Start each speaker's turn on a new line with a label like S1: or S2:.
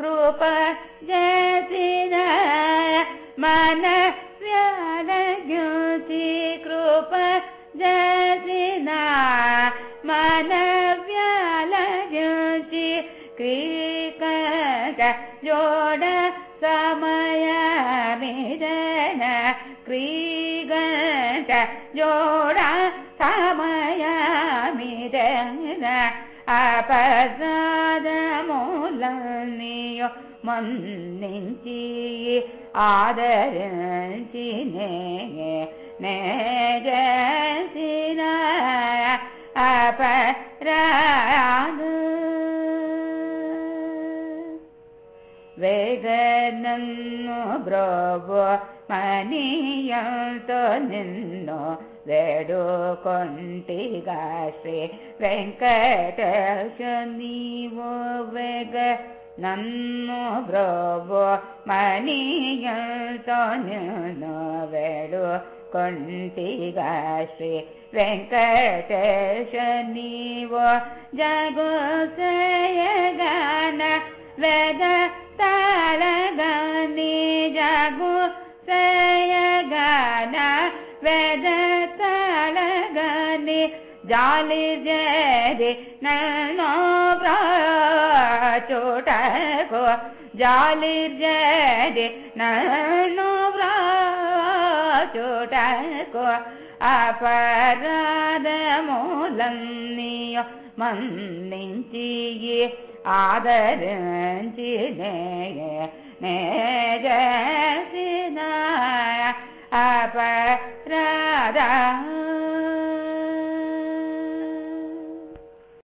S1: कृप जतिना मान व्यालज्ञोति कृप जतिना मन व्यालज्ञोति क्रीक योड समया मे जन क्रीगण योडा कमया അപരാധമൂലീയോ മന്നിഞ്ചി ആദരഞ്ചിനേ നേരസിന അപരാധ. വേദനം പ്രഭു മനിയം തോ നിന്നോ ಶ್ರೀ ವೆಂಕಟೇಶ ನೀವು ವೇಗ ನನ್ನು ಬ್ರೋವೋ ಮನಿಯಂತೋ ನಿನ್ನೋ ವೇಡು ಕೊಂಟಿಗ ಶ್ರೀ ವೆಂಕಟೇಶ ನೀವು ಜಗೋ ಸಯಗಾನ ವೇದ ತಾಳಗಾನಿ ಜಗೋ ಸಯಗಾನ ವೇದ ತಾಳಗಾನಿ ಜಾಲಿ ಜರಿ ನನ್ನೋ ಚೋಟಕೋ ಜಾಲಿ ಜರಿ ನನ್ನೋ ಚೋಟಕೋ అపరాధ మూలన్నీయ మన్నించి ఆదరించినే నేజసిన అప